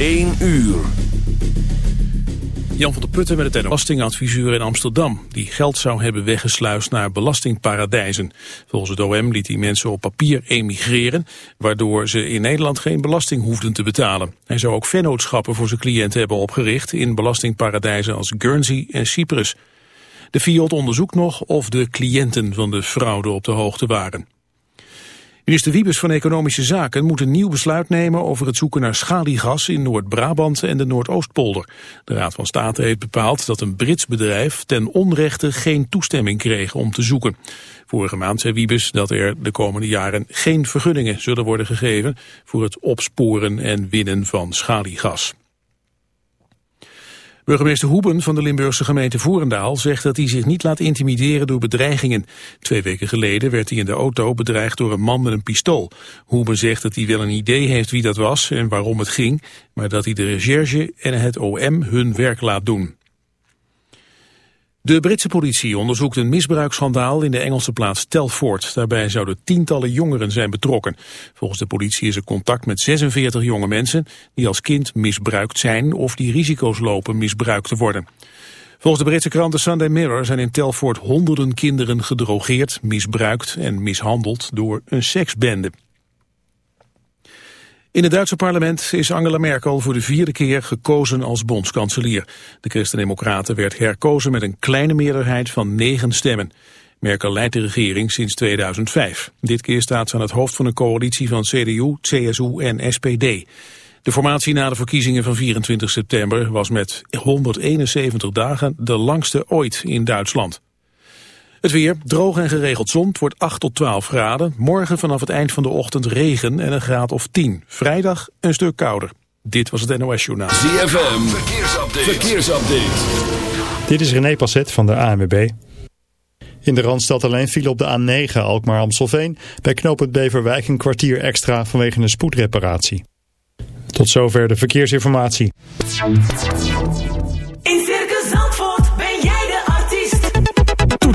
1 uur. Jan van der Putten met het belastingadviseur in Amsterdam... die geld zou hebben weggesluist naar belastingparadijzen. Volgens het OM liet hij mensen op papier emigreren... waardoor ze in Nederland geen belasting hoefden te betalen. Hij zou ook vennootschappen voor zijn cliënten hebben opgericht... in belastingparadijzen als Guernsey en Cyprus. De FIOD onderzoekt nog of de cliënten van de fraude op de hoogte waren. Minister Wiebes van Economische Zaken moet een nieuw besluit nemen over het zoeken naar schaliegas in Noord-Brabant en de Noordoostpolder. De Raad van State heeft bepaald dat een Brits bedrijf ten onrechte geen toestemming kreeg om te zoeken. Vorige maand zei Wiebes dat er de komende jaren geen vergunningen zullen worden gegeven voor het opsporen en winnen van schaliegas. Burgemeester Hoeben van de Limburgse gemeente Voerendaal zegt dat hij zich niet laat intimideren door bedreigingen. Twee weken geleden werd hij in de auto bedreigd door een man met een pistool. Hoeben zegt dat hij wel een idee heeft wie dat was en waarom het ging, maar dat hij de recherche en het OM hun werk laat doen. De Britse politie onderzoekt een misbruiksschandaal in de Engelse plaats Telford. Daarbij zouden tientallen jongeren zijn betrokken. Volgens de politie is er contact met 46 jonge mensen die als kind misbruikt zijn of die risico's lopen misbruikt te worden. Volgens de Britse krant The Sunday Mirror zijn in Telford honderden kinderen gedrogeerd, misbruikt en mishandeld door een seksbende. In het Duitse parlement is Angela Merkel voor de vierde keer gekozen als bondskanselier. De Christen-Democraten werd herkozen met een kleine meerderheid van negen stemmen. Merkel leidt de regering sinds 2005. Dit keer staat ze aan het hoofd van een coalitie van CDU, CSU en SPD. De formatie na de verkiezingen van 24 september was met 171 dagen de langste ooit in Duitsland. Het weer, droog en geregeld zon, het wordt 8 tot 12 graden. Morgen vanaf het eind van de ochtend regen en een graad of 10. Vrijdag een stuk kouder. Dit was het NOS Journaal. ZFM, verkeersupdate. verkeersupdate. Dit is René Passet van de ANWB. In de Randstad alleen viel op de A9 Alkmaar-Amstelveen. Bij knooppunt Beverwijk een kwartier extra vanwege een spoedreparatie. Tot zover de verkeersinformatie.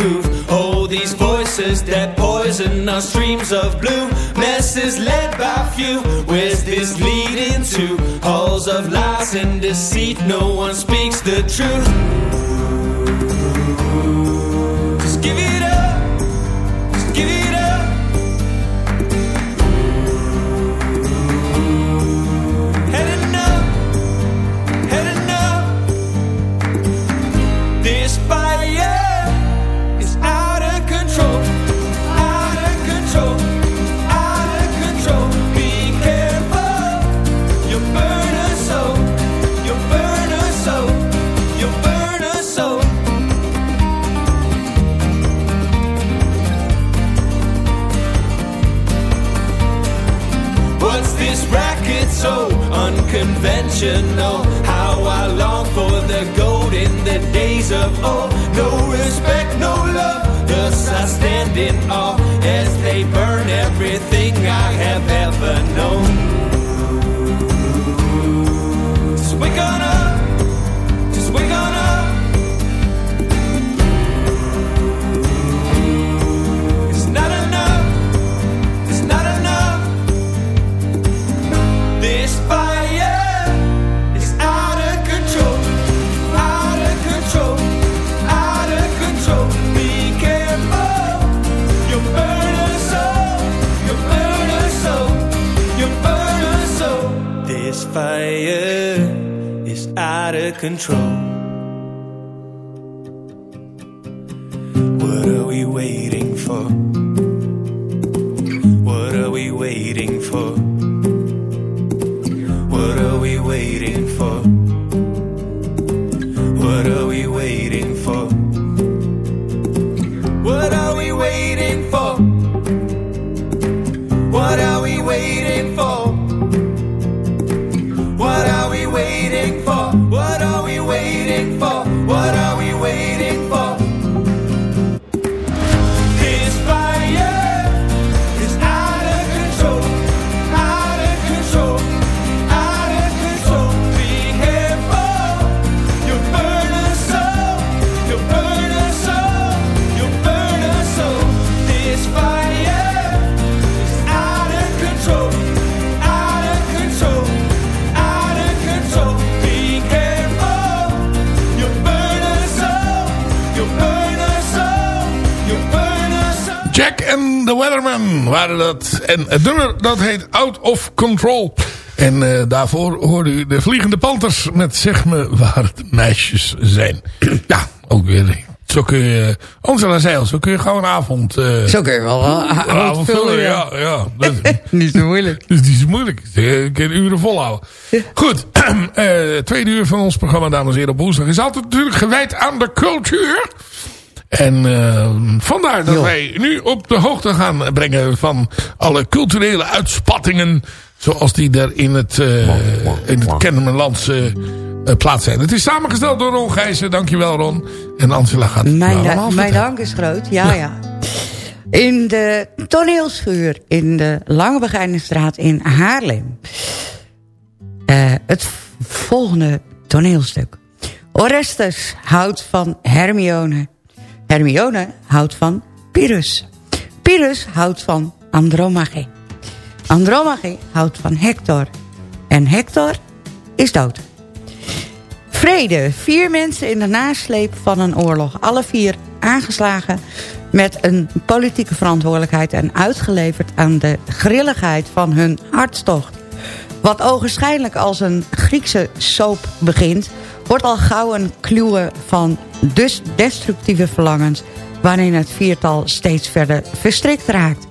groove. Oh, these voices that poison our streams of blue. Messes led by few. Where's this leading to? Halls of lies and deceit. No one speaks the truth. Control. En het nummer dat heet Out of Control. En eh, daarvoor hoorde u de Vliegende Panthers met Zeg me waar de meisjes zijn. ja, ook weer. Zo kun je, Angela zei al, zo kun je gewoon een avond... eh, Zo kun je wel een avond vullen, ja. ja. ja. Dat, Niet zo moeilijk. dus is moeilijk. Je kunt uren volhouden. Goed, eh tweede uur van ons programma, dames en heren, op woensdag is altijd natuurlijk gewijd aan de cultuur. En eh, vandaar dat wij nu op de hoogte gaan brengen van alle culturele uitspattingen. Zoals die er in het, eh in het Kennemerlandse eh, plaats zijn. Het is samengesteld door Ron Gijzen. Dankjewel Ron. En Angela gaat het Mijn, da- mijn dank is groot, ja, ja. In de toneelschuur in de Lange Begijnenstraat in Haarlem. Eh, het volgende toneelstuk. Orestes houdt van Hermione. Hermione houdt van Pyrrhus. Pyrrhus houdt van Andromache. Andromache houdt van Hector. En Hector is dood. Vrede. Vier mensen in de nasleep van een oorlog. Alle vier aangeslagen met een politieke verantwoordelijkheid... en uitgeleverd aan de grilligheid van hun hartstocht. Wat ogenschijnlijk als een Griekse soap begint... wordt al gauw een kluwe van dus destructieve verlangens... waarin het viertal steeds verder verstrikt raakt.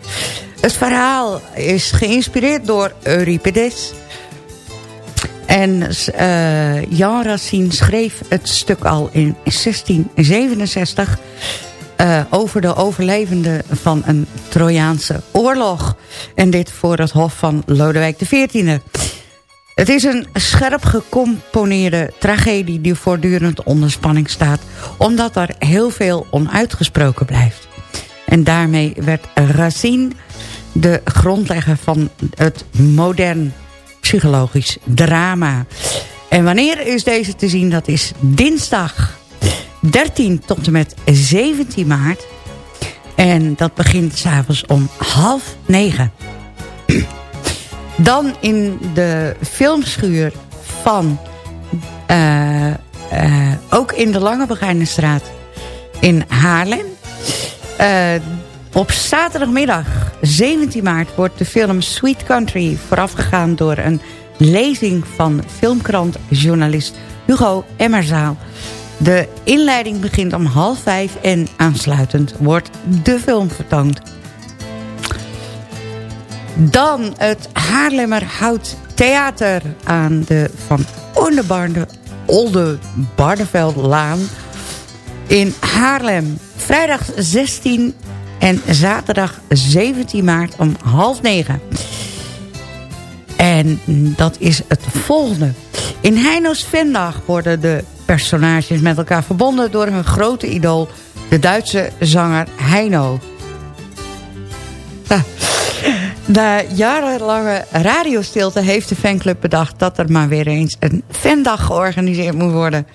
Het verhaal is geïnspireerd door Euripides... En eh, Jan Racine schreef het stuk al in 1667... eh, over de overlevenden van een Trojaanse oorlog. En dit voor het hof van Lodewijk XIV. Het is een scherp gecomponeerde tragedie die voortdurend onder spanning staat... omdat er heel veel onuitgesproken blijft. En daarmee werd Racine de grondlegger van het modern psychologisch drama. En wanneer is deze te zien? Dat is dinsdag 13 tot en met 17 maart. En dat begint s'avonds om half negen. Dan in de filmschuur van... eh, eh, ook in de Lange Begijnenstraat in Haarlem. Eh, op zaterdagmiddag 17 maart wordt de film Sweet Country... voorafgegaan door een lezing van filmkrantjournalist Hugo Emmerzaal. De inleiding begint om half vijf en aansluitend wordt de film vertoond. Dan het Haarlemmer Hout Theater aan de Van Oldenbarde, Olde Bardeveldlaan in Haarlem. Vrijdag 16 en zaterdag 17 maart om half negen. En En dat is het volgende. In Heino's Vendag worden de personages met elkaar verbonden... door hun grote idool, de Duitse zanger Heino. Ah. Na jarenlange radiostilte heeft de fanclub bedacht... dat er maar weer eens een fandag georganiseerd moet worden.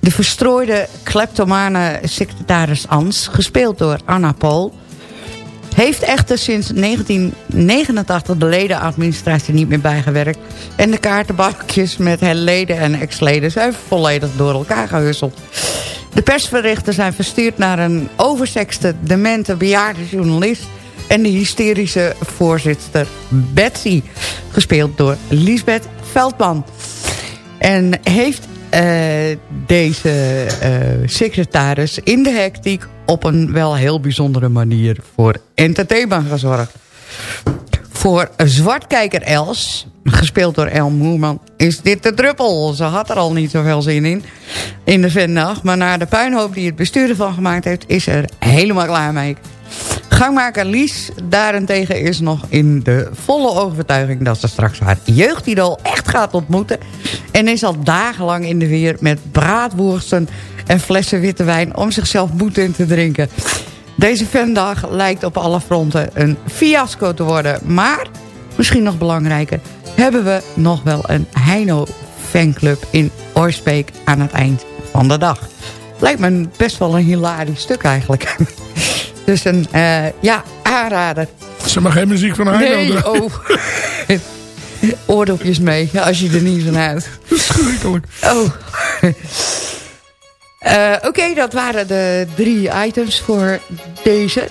De verstrooide kleptomane secretaris Ans... gespeeld door Anna Pool... heeft echter sinds 1989 de ledenadministratie niet meer bijgewerkt... en de kaartenbakjes met leden en ex-leden... zijn volledig door elkaar gehusseld. De persberichten zijn verstuurd naar een oversexte, demente bejaarde journalist en de hysterische voorzitter Betsy. Gespeeld door Lisbeth Veldman. En heeft eh, deze eh, secretaris in de hectiek op een wel heel bijzondere manier voor entertainment gezorgd. Voor zwartkijker Els, gespeeld door El Moerman, is dit de druppel. Ze had er al niet zoveel zin in, in de vinddag. Maar na de puinhoop die het bestuur ervan gemaakt heeft, is er helemaal klaar mee. Gangmaker Lies daarentegen is nog in de volle overtuiging... dat ze straks haar jeugdidool echt gaat ontmoeten. En is al dagenlang in de weer met braadworsten en flessen witte wijn... om zichzelf moed in te drinken. Deze fandag lijkt op alle fronten een fiasco te worden. Maar, misschien nog belangrijker... hebben we nog wel een Heino fanclub in Orsbeek aan het eind van de dag. Lijkt me best wel een hilarisch stuk eigenlijk. Dus een, eh, ja, aanrader. Ze mag geen muziek van Heino Nee, oh. Oordopjes mee, als je er niet van houdt. Verschrikkelijk. Oh. Eh, Oké, dat waren de drie items voor deze.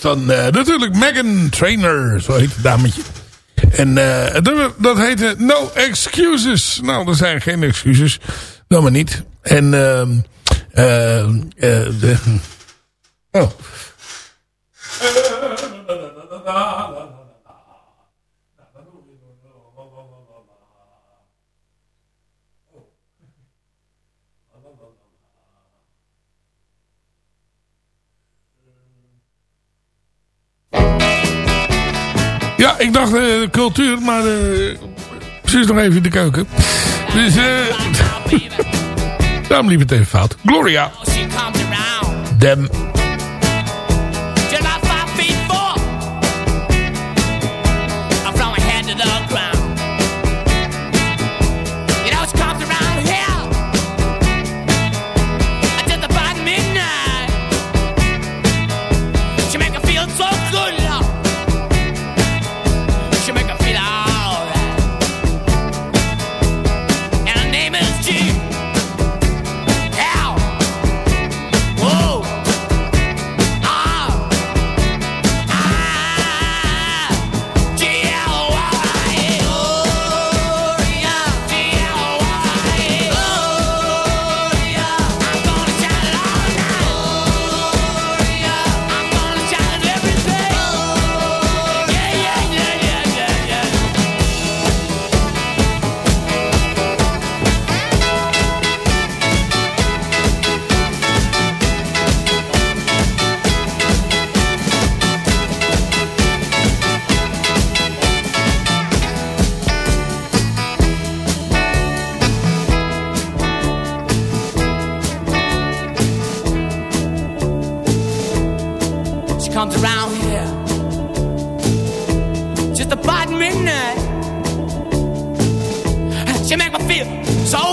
Dan eh, natuurlijk Megan Trainer, zo heet het dametje. En eh, het nummer, dat heette No Excuses. Nou, er zijn geen excuses. Dan maar niet. En eh, eh, de... Ja, ik dacht eh, cultuur, maar eh precies nog even in de keuken. Dus eh daarom liep het even fout. Gloria. Dem.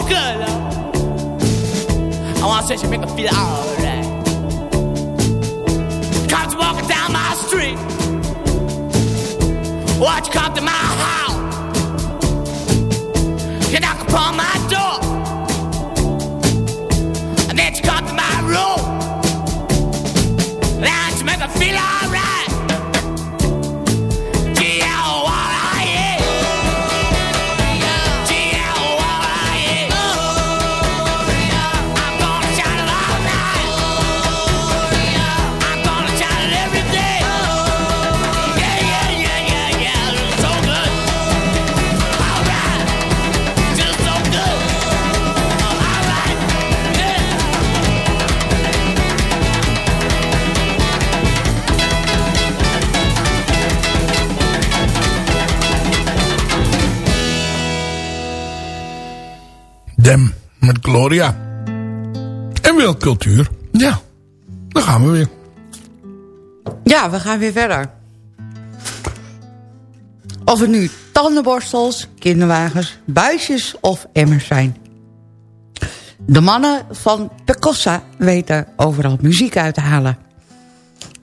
Good. I wanna say she make me feel alright. Comes walking down my street. Watch come to my house. You knock upon my door. En wel cultuur. Ja, dan gaan we weer. Ja, we gaan weer verder. Of het nu tandenborstels, kinderwagens, buisjes of emmers zijn. De mannen van Pecossa weten overal muziek uit te halen.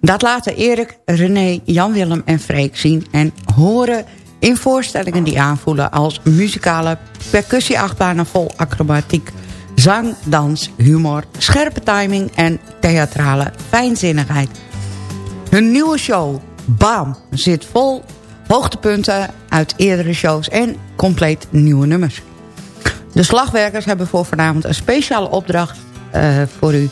Dat laten Erik, René, Jan-Willem en Freek zien en horen in voorstellingen die aanvoelen als muzikale percussieachtbanen vol acrobatiek, zang, dans, humor, scherpe timing en theatrale fijnzinnigheid. Hun nieuwe show, Bam, zit vol hoogtepunten uit eerdere shows en compleet nieuwe nummers. De slagwerkers hebben voor vanavond een speciale opdracht eh, voor u.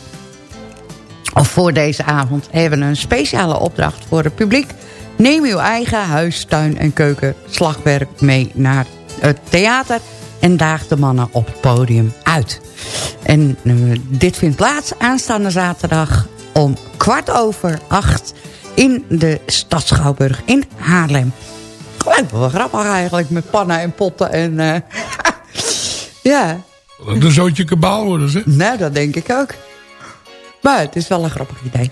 Of voor deze avond hebben een speciale opdracht voor het publiek. Neem uw eigen huis, tuin en keuken slagwerk mee naar het theater... en daag de mannen op het podium uit. En eh, dit vindt plaats aanstaande zaterdag om kwart over acht... in de Stad Schouwburg in Haarlem. Me wel grappig eigenlijk met pannen en potten en... eh, ja, Een zootje kabaal worden ze. nou, dat denk ik ook. Maar het is wel een grappig idee.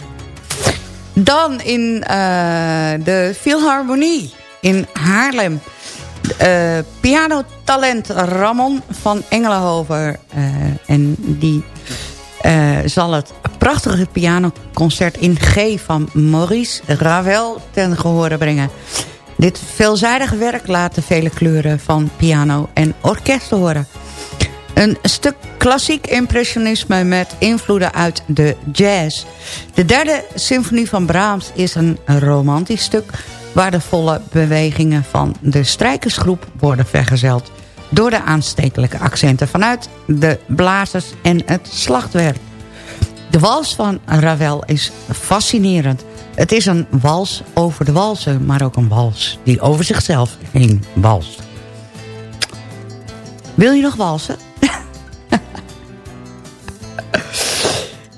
Dan in eh, de Philharmonie in Haarlem. Eh pianotalent Ramon van Engelenhoven. eh, en die eh, zal het prachtige pianoconcert in G van Maurice Ravel ten gehore brengen. Dit veelzijdige werk laat de vele kleuren van piano en orkest horen. Een stuk klassiek impressionisme met invloeden uit de jazz. De derde symfonie van Brahms is een romantisch stuk... waar de volle bewegingen van de strijkersgroep worden vergezeld... door de aanstekelijke accenten vanuit de blazers en het slachtwerk. De wals van Ravel is fascinerend. Het is een wals over de walsen, maar ook een wals die over zichzelf heen walst. Wil je nog walsen?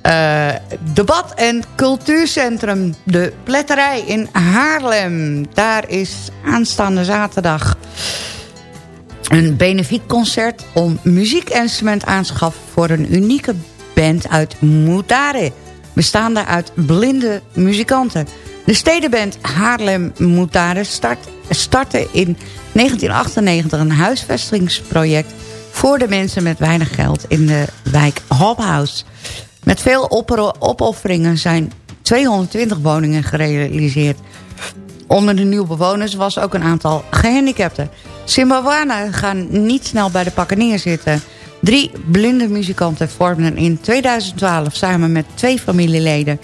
Eh, debat- en cultuurcentrum De Pletterij in Haarlem. Daar is aanstaande zaterdag een benefietconcert... om muziekinstrument aanschaf voor een unieke band uit Moutare. Bestaande uit blinde muzikanten. De stedenband Haarlem Moutare start, startte in 1998 een huisvestingsproject... voor de mensen met weinig geld in de wijk Hophouse. Met veel opofferingen zijn 220 woningen gerealiseerd. Onder de nieuwe bewoners was ook een aantal gehandicapten. Zimbabwanen gaan niet snel bij de pakken neerzitten. Drie blinde muzikanten vormden in 2012 samen met twee familieleden...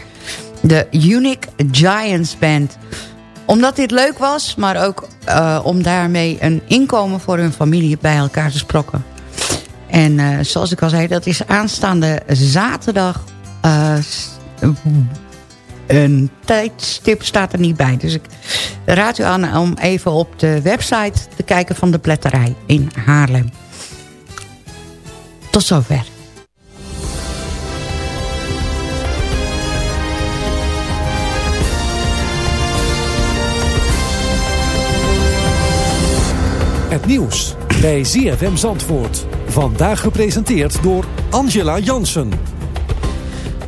de Unique Giants Band. Omdat dit leuk was, maar ook eh, om daarmee een inkomen voor hun familie bij elkaar te sprokken. En eh, zoals ik al zei, dat is aanstaande zaterdag. eh, een tijdstip staat er niet bij. Dus ik raad u aan om even op de website te kijken van de pletterij in Haarlem. Tot zover. Het nieuws bij ZFM Zandvoort. Vandaag gepresenteerd door Angela Jansen.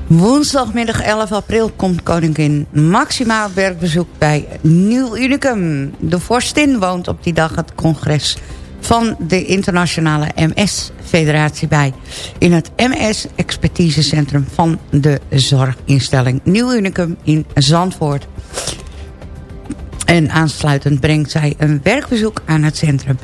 Woensdagmiddag 11 april komt koningin Maxima op werkbezoek bij Nieuw Unicum. De vorstin woont op die dag het congres van de internationale MS-federatie bij. In het MS-expertisecentrum van de zorginstelling Nieuw Unicum in Zandvoort. En aansluitend brengt zij een werkbezoek aan het centrum.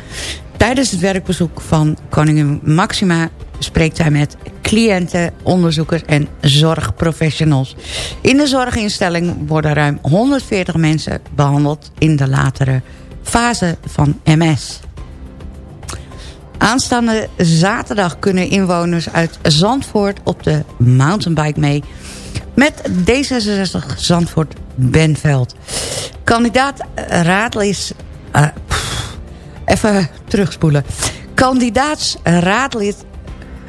Tijdens het werkbezoek van koningin Maxima spreekt zij met cliënten, onderzoekers en zorgprofessionals. In de zorginstelling worden ruim 140 mensen behandeld in de latere fase van MS. Aanstaande zaterdag kunnen inwoners uit Zandvoort op de mountainbike mee... met D66 Zandvoort Benveld. Kandidaat eh, raadlis... even terugspoelen. Kandidaatsraadlid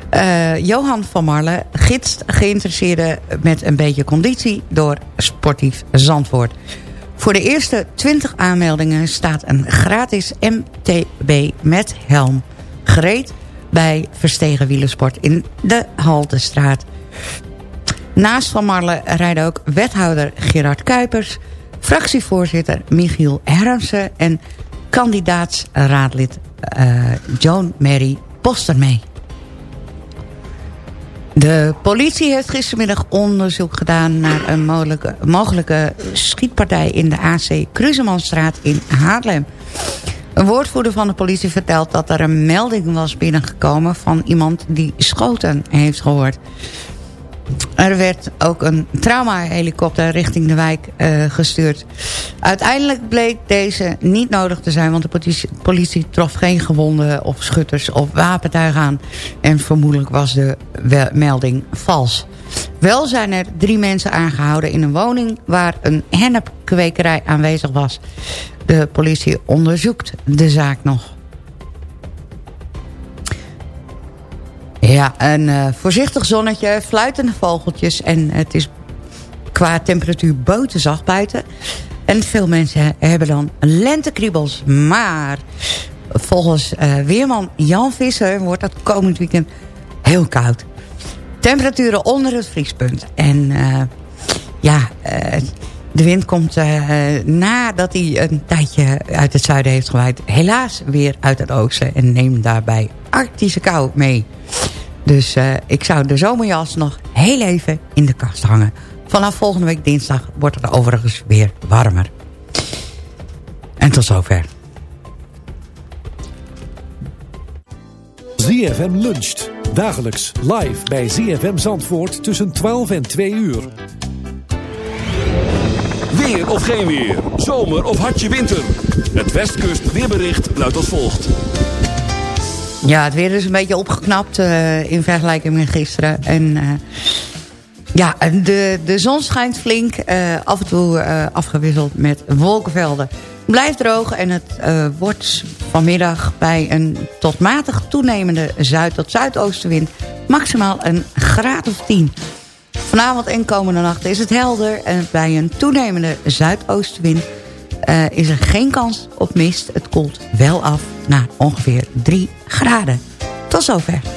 eh, Johan van Marle gidst geïnteresseerden met een beetje conditie door Sportief Zandvoort. Voor de eerste 20 aanmeldingen staat een gratis MTB met helm gereed bij Verstegen Wielersport in de Haltestraat. Naast Van Marle rijden ook wethouder Gerard Kuipers... fractievoorzitter Michiel Hermsen... en kandidaatsraadlid eh Joan Mary Poster mee. De politie heeft gistermiddag onderzoek gedaan... naar een mogelijke, mogelijke schietpartij in de AC Krusemanstraat in Haarlem. Een woordvoerder van de politie vertelt dat er een melding was binnengekomen... van iemand die schoten heeft gehoord. Er werd ook een traumahelikopter richting de wijk eh, gestuurd. Uiteindelijk bleek deze niet nodig te zijn... want de politie, politie trof geen gewonden of schutters of wapentuig aan. En vermoedelijk was de melding vals. Wel zijn er drie mensen aangehouden in een woning... waar een hennepkwekerij aanwezig was. De politie onderzoekt de zaak nog. Ja, een eh, voorzichtig zonnetje, fluitende vogeltjes... en het is qua temperatuur buitenzacht buiten. En veel mensen hebben dan lentekriebels. Maar volgens eh, weerman Jan Visser wordt dat komend weekend heel koud. Temperaturen onder het vriespunt. En eh, ja, de wind komt nadat hij een tijdje uit het zuiden heeft gewaaid... helaas weer uit het oosten en neemt daarbij arctische kou mee. Dus eh, ik zou de zomerjas nog heel even in de kast hangen. Vanaf volgende week dinsdag wordt het overigens weer warmer. En tot zover. ZFM luncht. Dagelijks live bij ZFM Zandvoort tussen 12 en 2 uur. Weer of geen weer. Zomer of hartje winter. Het Westkust weerbericht luidt als volgt. Ja, het weer is een beetje opgeknapt eh, in vergelijking met gisteren. En eh, ja, de, de zon schijnt flink. eh, af en toe afgewisseld met wolkenvelden. Blijft droog en het wordt vanmiddag bij een tot matig toenemende zuid- tot zuidoostenwind... maximaal een graad of 10. Vanavond en komende nacht is het helder... en bij een toenemende zuidoostenwind eh, is er geen kans op mist. Het koelt wel af naar ongeveer 3 graden. Tot zover.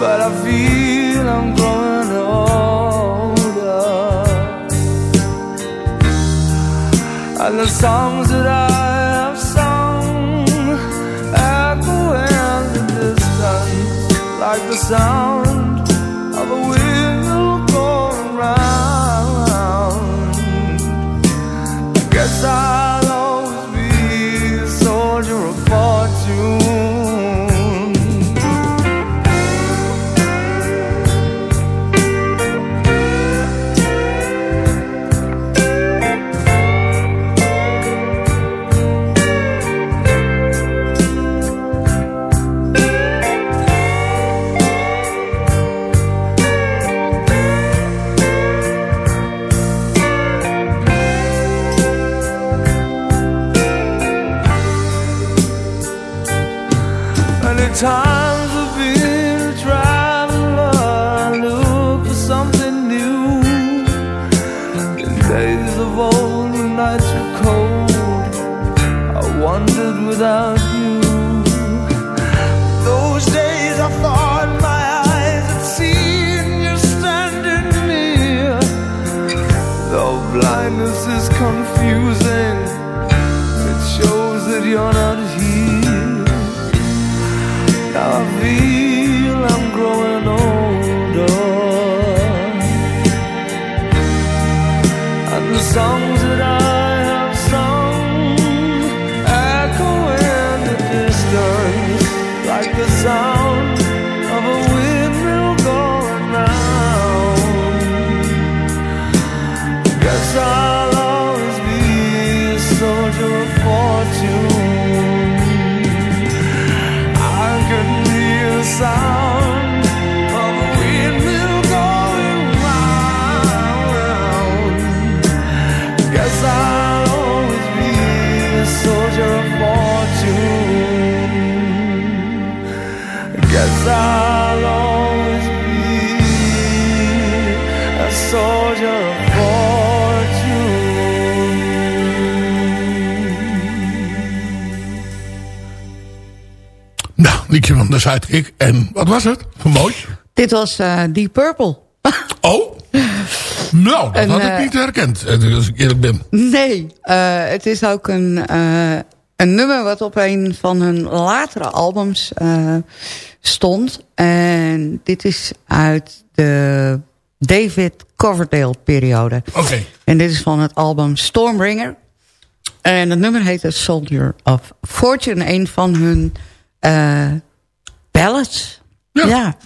but I feel I'm growing older. And the songs that I have sung echo in the distance like the sound songs that I I'll always be a soldier of fortune. Nou, liedje van de Zuidkick. En wat was het? Voor mooi. Dit was eh Deep Purple. Oh. Nou, dat En, had ik eh, niet herkend. eh, Als ik eerlijk ben. Nee, eh, het is ook een, eh, een nummer wat op een van hun latere albums eh, stond. En dit is uit de David Coverdale periode. Oké. En dit is van het album Stormbringer. En het nummer heet Soldier of Fortune. Een van hun eh ballads. Ja.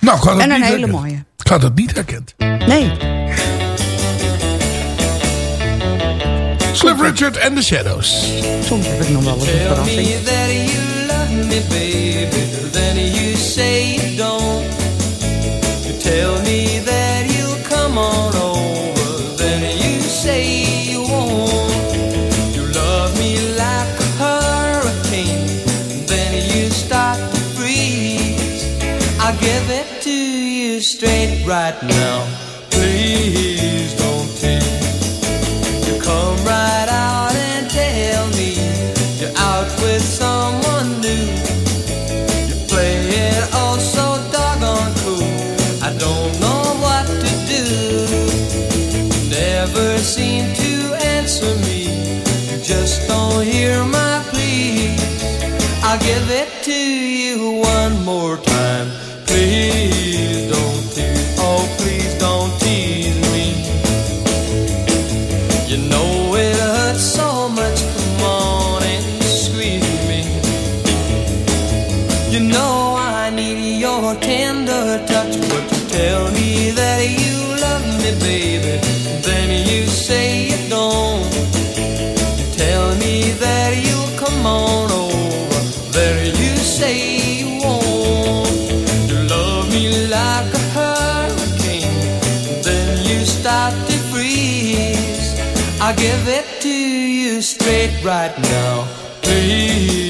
Nou, ik had het En een niet hele herkend. mooie. Ik had het niet herkend. Nee. Cliff Richard and the Shadows. Soms heb ik nog wel eens een Tell verrassing. me that you love me, baby, then you say you don't. You tell me that you'll come on over, then you say you won't. You love me like a hurricane, then you start to freeze. I'll give it to you straight right now. Please I'll give it to you one more time. Say you won't. You love me like a hurricane. Then you start to freeze. I give it to you straight right now. Please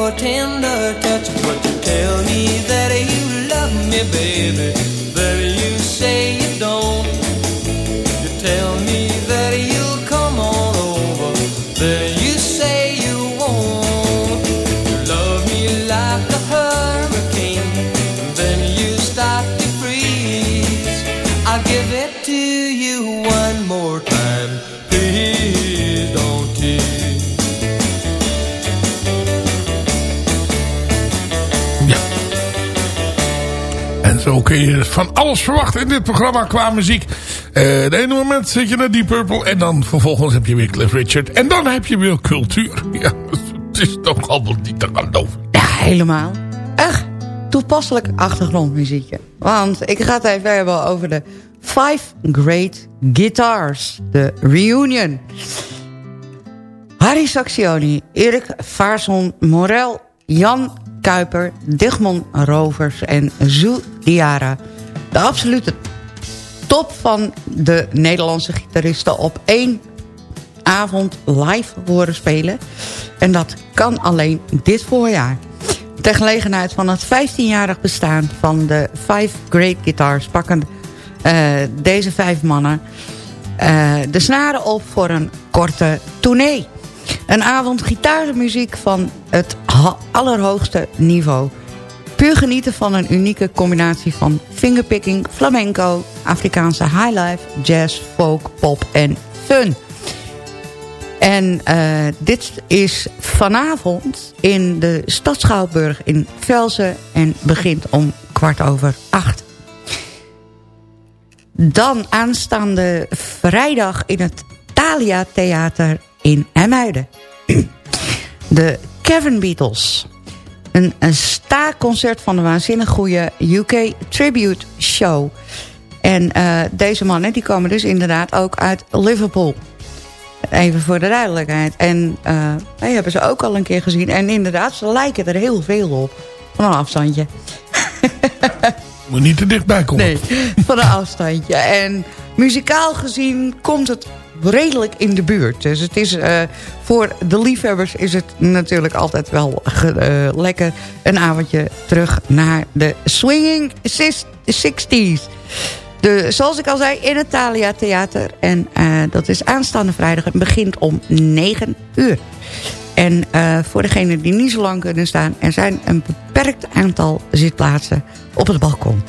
your tender touch, but you tell me that you love me, baby. Zo kun je van alles verwachten in dit programma qua muziek. De ene moment zit je naar Deep Purple en dan vervolgens heb je weer Cliff Richard. En dan heb je weer cultuur. Ja, het is toch allemaal niet te geloven. Ja, helemaal. Echt toepasselijk achtergrondmuziekje. Want ik ga het even hebben over de Five Great Guitars. De Reunion. Harry Saxioni, Erik Vaarson, Morel, Jan Kuiper, Digmon Rovers en Zoe Diara. De absolute top van de Nederlandse gitaristen op één avond live horen spelen. En dat kan alleen dit voorjaar. Ter gelegenheid van het 15-jarig bestaan van de Five Great Guitars... pakken eh, deze vijf mannen eh, de snaren op voor een korte tournee. Een avond gitaarmuziek van het allerhoogste niveau. Puur genieten van een unieke combinatie van fingerpicking, flamenco... Afrikaanse highlife, jazz, folk, pop en fun... En eh, dit is vanavond in de Stad Schouwburg in Velsen en begint om kwart over acht. Dan aanstaande vrijdag in het Thalia Theater in Emmuiden. De Kevin Beatles. Een, een staakconcert van de waanzinnig goede UK Tribute Show. En eh, deze mannen die komen dus inderdaad ook uit Liverpool. Even voor de duidelijkheid. En eh wij hebben ze ook al een keer gezien. En inderdaad, ze lijken er heel veel op. Van een afstandje. Moet niet te dichtbij komen. Nee, van een afstandje. En muzikaal gezien komt het redelijk in de buurt. Dus het is, eh, voor de liefhebbers is het natuurlijk altijd wel eh, lekker... een avondje terug naar de swinging sis- 60s. De, zoals ik al zei, in het Thalia Theater. En eh, dat is aanstaande vrijdag. Het begint om 9 uur. En voor degenen die niet zo lang kunnen staan... er zijn een beperkt aantal zitplaatsen op het balkon.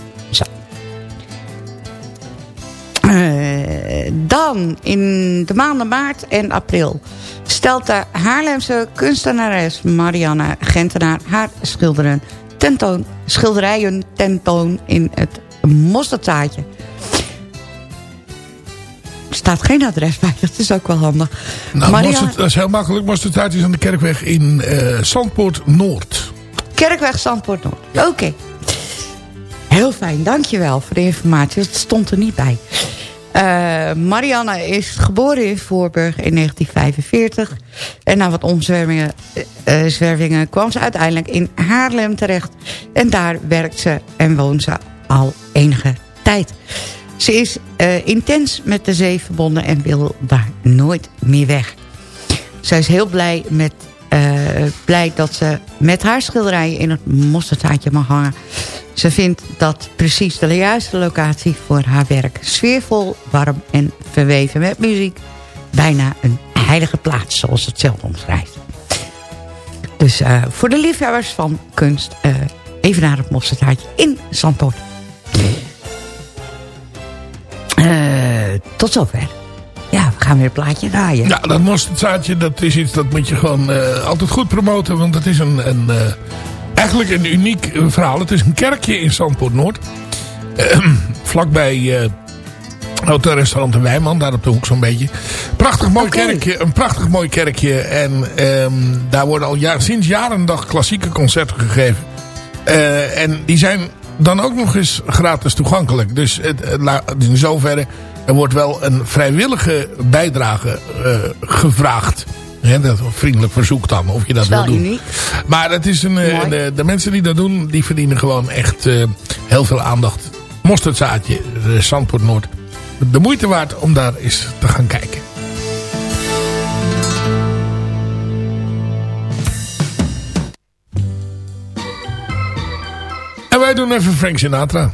Eh, dan in de maanden maart en april... stelt de Haarlemse kunstenares Marianne Gentenaar... haar schilderen tentoon, schilderijen tentoon in het mosterdzaadje. Er staat geen adres bij, dat is ook wel handig. Nou, Marianne- Mosterd- dat is heel makkelijk. Mosterdtijd is aan de Kerkweg in eh Zandpoort Noord. Kerkweg Zandpoort Noord. Oké. Heel fijn, dankjewel voor de informatie. Het stond er niet bij. Eh, Marianne is geboren in Voorburg in 1945. En na wat omzwervingen eh, eh, zwervingen kwam ze uiteindelijk in Haarlem terecht. En daar werkt ze en woont ze al enige tijd. Ze is intens met de zee verbonden en wil daar nooit meer weg. Zij is heel blij, met, blij dat ze met haar schilderijen in het mosterdzaadje mag hangen. Ze vindt dat precies de juiste locatie voor haar werk. Sfeervol, warm en verweven met muziek. Bijna een heilige plaats, zoals het zelf omschrijft. Dus eh, voor de liefhebbers van kunst... eh, even naar het mosterdzaadje in Zandpoort. Eh, tot zover. Ja, we gaan weer een plaatje draaien. Ja, dat mosterdzaadje, dat is iets dat moet je gewoon altijd goed promoten. Want het is een, een, eigenlijk een uniek eh, verhaal. Het is een kerkje in Zandpoort Noord. Ehm, vlakbij eh Hotelrestaurant de Wijman, daar op de hoek zo'n beetje. Prachtig mooi kerkje, een prachtig mooi kerkje. En ehm, daar worden al ja, sinds jaren en dag klassieke concerten gegeven. Eh, en die zijn dan ook nog eens gratis toegankelijk. Dus het, in zoverre, er wordt wel een vrijwillige bijdrage gevraagd. Hè, dat vriendelijk verzoek dan, of je dat wil doen. uniek. Maar het is een, eh, de, de mensen die dat doen, die verdienen gewoon echt eh, heel veel aandacht. Mosterdzaadje, eh, Zandpoort Noord. De moeite waard om daar eens te gaan kijken. En wij doen even Frank Sinatra.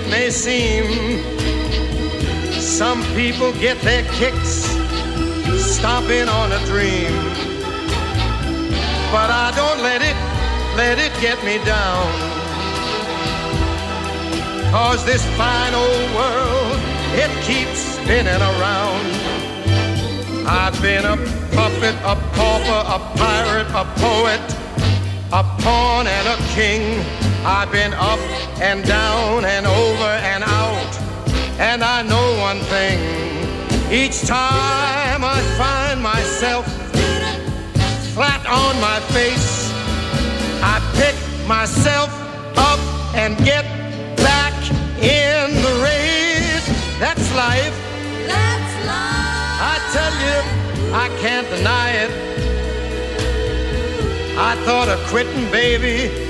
It may seem, some people get their kicks stomping on a dream. But I don't let it, let it get me down. Cause this fine old world, it keeps spinning around. I've been a puppet, a pauper, a pirate, a poet, a pawn and a king. I've been up and down and over and out. And I know one thing. Each time I find myself flat on my face, I pick myself up and get back in the race. That's life. That's life. I tell you, I can't deny it. I thought of quitting, baby.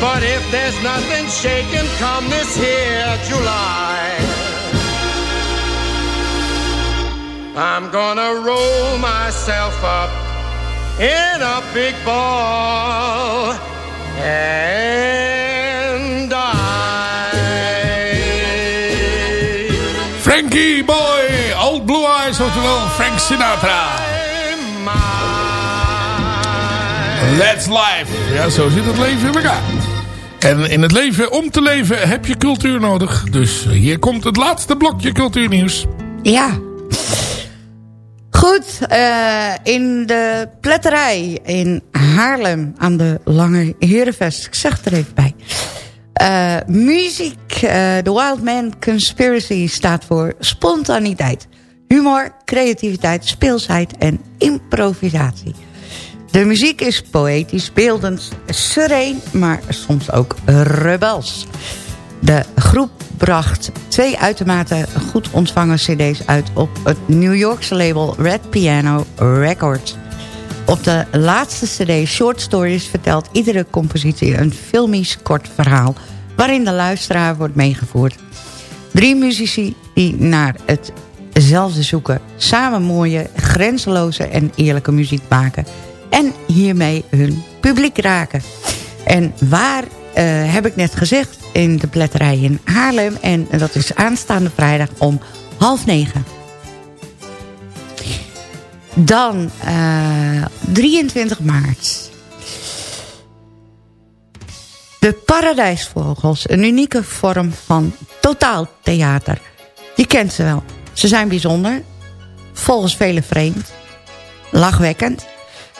But if there's nothing shaking come this here July, I'm gonna roll myself up in a big ball and die. Frankie Boy, Old Blue Eyes, oftewel Frank Sinatra. Let's life. Ja, zo zit het leven in elkaar. En in het leven, om te leven, heb je cultuur nodig. Dus hier komt het laatste blokje cultuurnieuws. Ja. Goed, eh, in de pletterij in Haarlem aan de Lange Herenvest. Ik zeg er even bij. Eh, muziek, eh, The Wild Man Conspiracy staat voor spontaniteit. Humor, creativiteit, speelsheid en improvisatie. De muziek is poëtisch, beeldend, sereen, maar soms ook rebels. De groep bracht twee uitermate goed ontvangen cd's uit op het New Yorkse label Red Piano Records. Op de laatste cd Short Stories vertelt iedere compositie een filmisch kort verhaal... waarin de luisteraar wordt meegevoerd. Drie muzici die naar hetzelfde zoeken... samen mooie, grenzeloze en eerlijke muziek maken... en hiermee hun publiek raken. En waar eh, heb ik net gezegd? In de pletterij in Haarlem. En dat is aanstaande vrijdag om half negen. Dan eh, 23 maart. De Paradijsvogels, een unieke vorm van totaaltheater. Je kent ze wel. Ze zijn bijzonder, volgens velen vreemd, lachwekkend.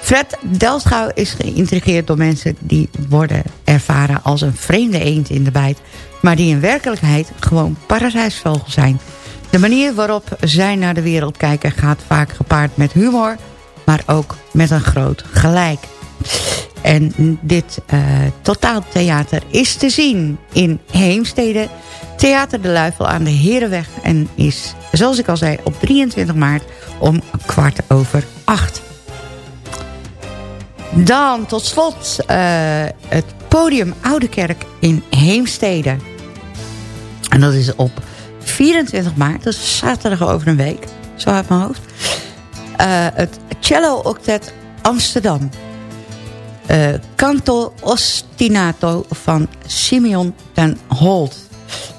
Fred Delschouw is geïntrigeerd door mensen die worden ervaren als een vreemde eend in de bijt... maar die in werkelijkheid gewoon paradijsvogels zijn. De manier waarop zij naar de wereld kijken gaat vaak gepaard met humor... maar ook met een groot gelijk. En dit uh, totaaltheater is te zien in Heemstede... Theater de Luifel aan de Herenweg... en is, zoals ik al zei, op 23 maart om kwart over acht. Dan tot slot uh, het podium Oude Kerk in Heemstede. En dat is op 24 maart, dat is zaterdag over een week. Zo uit mijn hoofd. Uh, het Cello Octet Amsterdam. Uh, Canto Ostinato van Simeon ten Holt.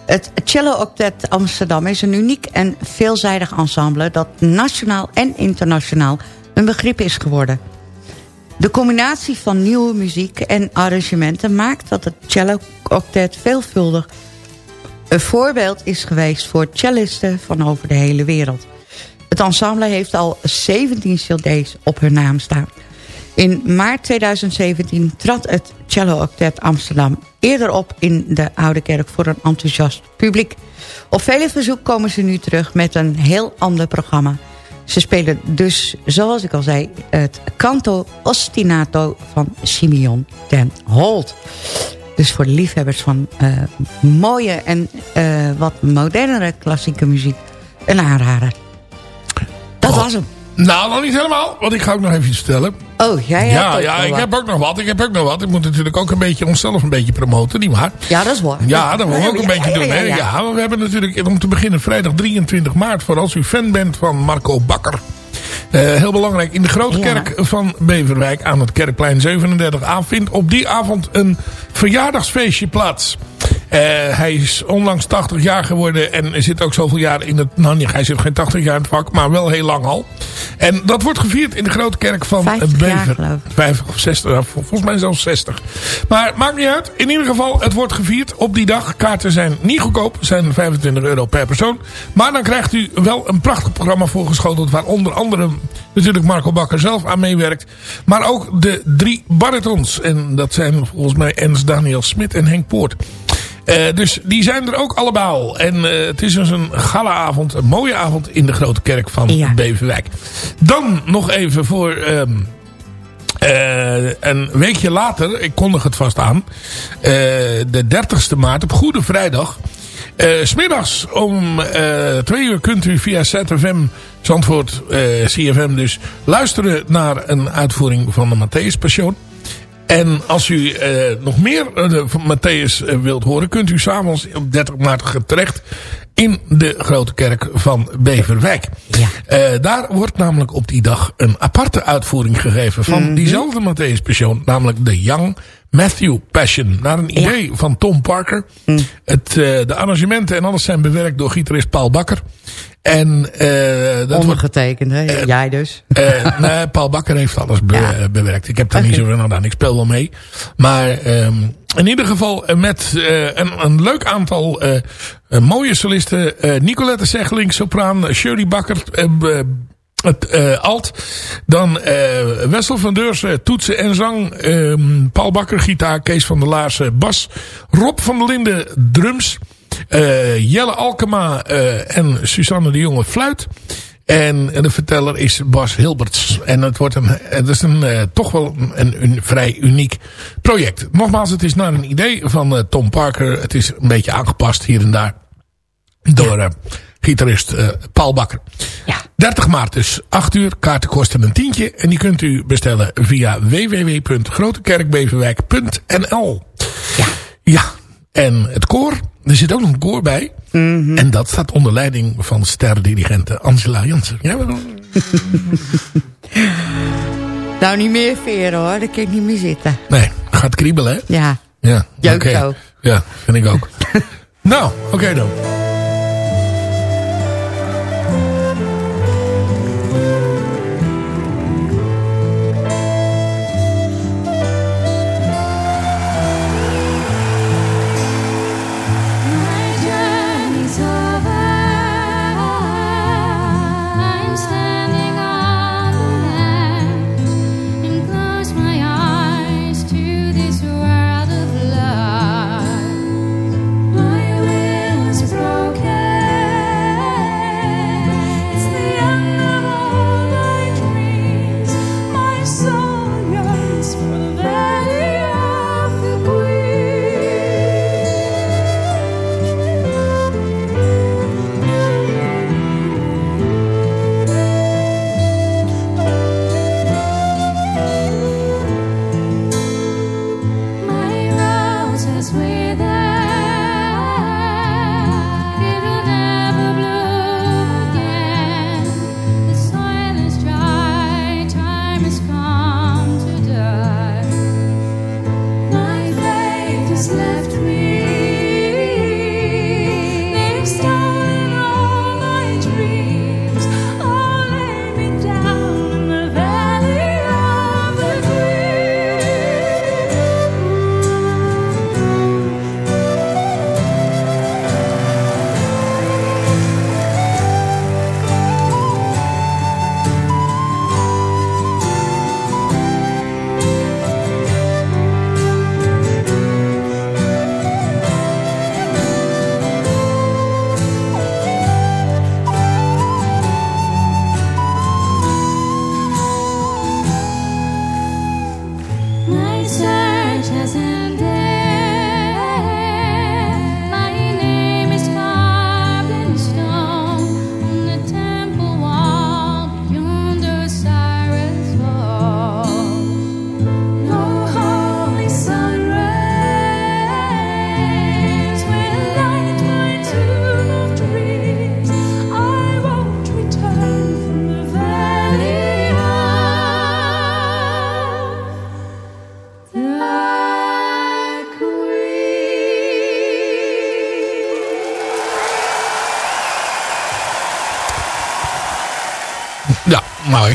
Het Cello Octet Amsterdam is een uniek en veelzijdig ensemble... dat nationaal en internationaal een begrip is geworden. De combinatie van nieuwe muziek en arrangementen... maakt dat het Cello Octet veelvuldig een voorbeeld is geweest... voor cellisten van over de hele wereld. Het ensemble heeft al 17 cd's op hun naam staan... In maart 2017 trad het Cello Octet Amsterdam eerder op in de Oude Kerk voor een enthousiast publiek. Op vele verzoek komen ze nu terug met een heel ander programma. Ze spelen dus, zoals ik al zei, het Canto Ostinato van Simeon ten Holt. Dus voor de liefhebbers van uh, mooie en uh, wat modernere klassieke muziek een aanrader. Dat Oh. was hem. Nou, nog niet helemaal, want ik ga ook nog even iets vertellen. Oh, jij hebt Ja, ook ja ik wat. heb ook nog wat. Ik heb ook nog wat. Ik moet natuurlijk ook een beetje onszelf een beetje promoten, nietwaar? Ja, dat is waar. Ja, dat moeten we ook een Ja, beetje ja, doen. ja, hè? ja. Maar we hebben natuurlijk om te beginnen vrijdag 23 maart. Voor als u fan bent van Marco Bakker. Eh, heel belangrijk, in de Grote. Kerk van Beverwijk aan het Kerkplein 37a vindt op die avond een verjaardagsfeestje plaats. Eh, hij is onlangs 80 jaar geworden en zit ook zoveel jaar in het... Nou, niet, hij zit geen 80 jaar in het vak, maar wel heel lang al. En dat wordt gevierd in de Grote Kerk van 50 jaar, Bever. ik. 50 of 60, ja, vol- volgens mij zelfs 60. Maar maakt niet uit. In ieder geval, het wordt gevierd op die dag. Kaarten zijn niet goedkoop, zijn 25 euro per persoon. Maar dan krijgt u wel een prachtig programma voorgeschoteld... waar onder andere natuurlijk Marco Bakker zelf aan meewerkt. Maar ook de drie baritons. En dat zijn volgens mij Ernst Daniel Smit en Henk Poort. Eh, dus die zijn er ook allemaal. En eh, het is dus een galaavond, een mooie avond in de Grote Kerk van Ja. Beverwijk. Dan nog even voor... ehm, eh, een weekje later, ik kondig het vast aan, de 30ste maart op Goede Vrijdag. Smiddags om twee uur kunt u via ZFM Zandvoort, CFM dus, luisteren naar een uitvoering van de Matthäus Passion. En als u eh, nog meer eh, van Matthäus eh, wilt horen, kunt u s'avonds op 30 maart terecht in de Grote Kerk van Beverwijk. Ja. Eh, daar wordt namelijk op die dag een aparte uitvoering gegeven van Mhm. diezelfde Matthäus Passion, namelijk de Young Matthew Passion. Naar een idee van Tom Parker. Mhm. Het, eh, de arrangementen en alles zijn bewerkt door gitarist Paul Bakker. En eh, dat Ondergetekend, hè? Jij dus. eh, nee, Paul Bakker heeft alles be- Ja. eh, bewerkt. Ik heb daar niet zoveel aan gedaan. Ik speel wel mee. Maar ehm, in ieder geval eh, met eh, een, een leuk aantal eh, eh, mooie solisten. eh Nicolette Zeggeling, sopraan. Shirley Bakker, eh, Het eh, alt. Dan eh, Wessel van Deursen, toetsen en zang. ehm, Paul Bakker, gitaar. Kees van der Laarsen, bas. Rob van der Linden, drums. eh, Jelle Alkema eh, en Susanne de Jonge, fluit. En de verteller is Bas Hilberts. En het wordt een, het is een, eh, toch wel een, een vrij uniek project. Nogmaals, het is naar een idee van eh, Tom Parker. Het is een beetje aangepast hier en daar. Door eh, gitarist eh, Paul Bakker. 30 maart dus, 8 uur. Kaarten kosten een tientje. En die kunt u bestellen via www.grotekerkbeverwijk.nl Ja. Ja. En het koor. Er zit ook nog een koor bij. En dat staat onder leiding van sterrendirigente Angela Jansen. Ja, maar- Nou, niet meer veren hoor, daar kan ik niet meer zitten. nee, gaat kriebelen hè? Ja, Ja. Jeuk. Ja, vind ik ook. nou, oké dan.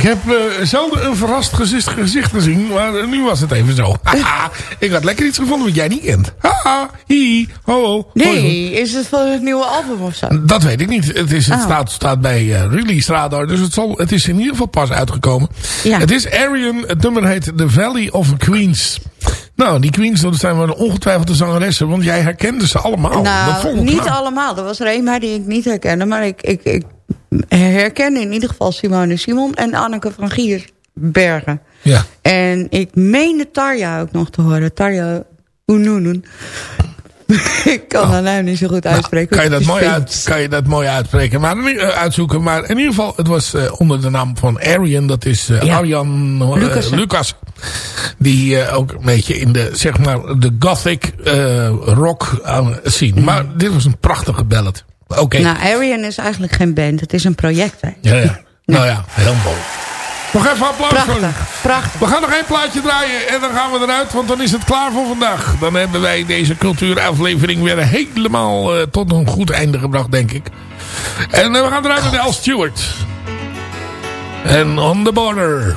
Ik heb eh, zelden een verrast gezicht, gezicht gezien, maar nu was het even zo. Haha, ik had lekker iets gevonden wat jij niet kent. Haha, hi, ho, ho. Hoi, hoi. Nee, is het van het nieuwe album of zo? Dat weet ik niet. Het, is, het Oh. staat, staat bij eh, Release Radar, dus het, zal, het is in ieder geval pas uitgekomen. Ja. Het is Arian, het nummer heet The Valley of Queens. Nou, die Queens, dat zijn wel ongetwijfeld de zangeressen, want jij herkende ze allemaal. Nou, niet allemaal. Er was er een bij die ik niet herkende. Maar ik, ik, ik herkende in ieder geval Simone Simon en Anneke van Giersbergen. Ja. En ik meende Tarja ook nog te horen. Tarja Oenoenen. ik kan haar naam niet zo goed uitspreken. Nou, Kan je, dat mooi uit, kan je dat mooi uitspreken, maar, eh, uitzoeken. Maar in ieder geval, het was eh, onder de naam van Arian. Dat is eh, Ja. Arjan eh, Lucassen. Lucas. Die eh, ook een beetje in de, zeg maar, de gothic eh, rock zien. Maar dit was een prachtige ballad. Oké. Nou, Arian is eigenlijk geen band. Het is een project. Hè. Ja, ja. Nou ja, heel mooi. Nog even applaus voor Prachtig, prachtig. We gaan nog één plaatje draaien en dan gaan we eruit, want dan is het klaar voor vandaag. Dan hebben wij deze cultuuraflevering weer helemaal eh, tot een goed einde gebracht, denk ik. En eh, we gaan eruit met Al Stewart. En On The Border.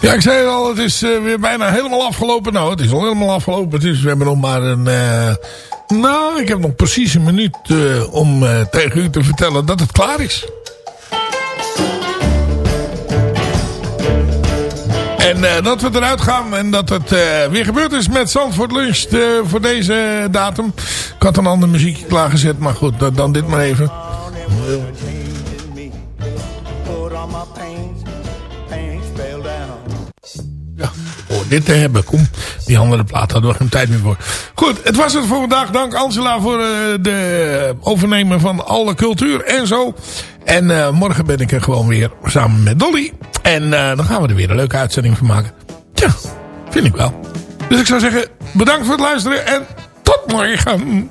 Ja, ik zei al, het is eh, weer bijna helemaal afgelopen. Nou, het is al helemaal afgelopen. Het is, we hebben nog maar een... eh, nou, ik heb nog precies een minuut eh, om tegen u te vertellen dat het klaar is. En eh, dat we eruit gaan en dat het eh, weer gebeurd is met Zandvoort Lunch eh, voor deze datum. Ik had een ander muziekje klaargezet, maar goed, dan- dit maar even. Down. voor dit te hebben. Kom, die andere plaat hadden we geen tijd meer voor. Goed, het was het voor vandaag. Dank Angela voor de overnemen van alle cultuur en zo. En eh, morgen ben ik er gewoon weer samen met Dolly. En eh, dan gaan we er weer een leuke uitzending van maken. Tja, vind ik wel. Dus ik zou zeggen, bedankt voor het luisteren en tot morgen.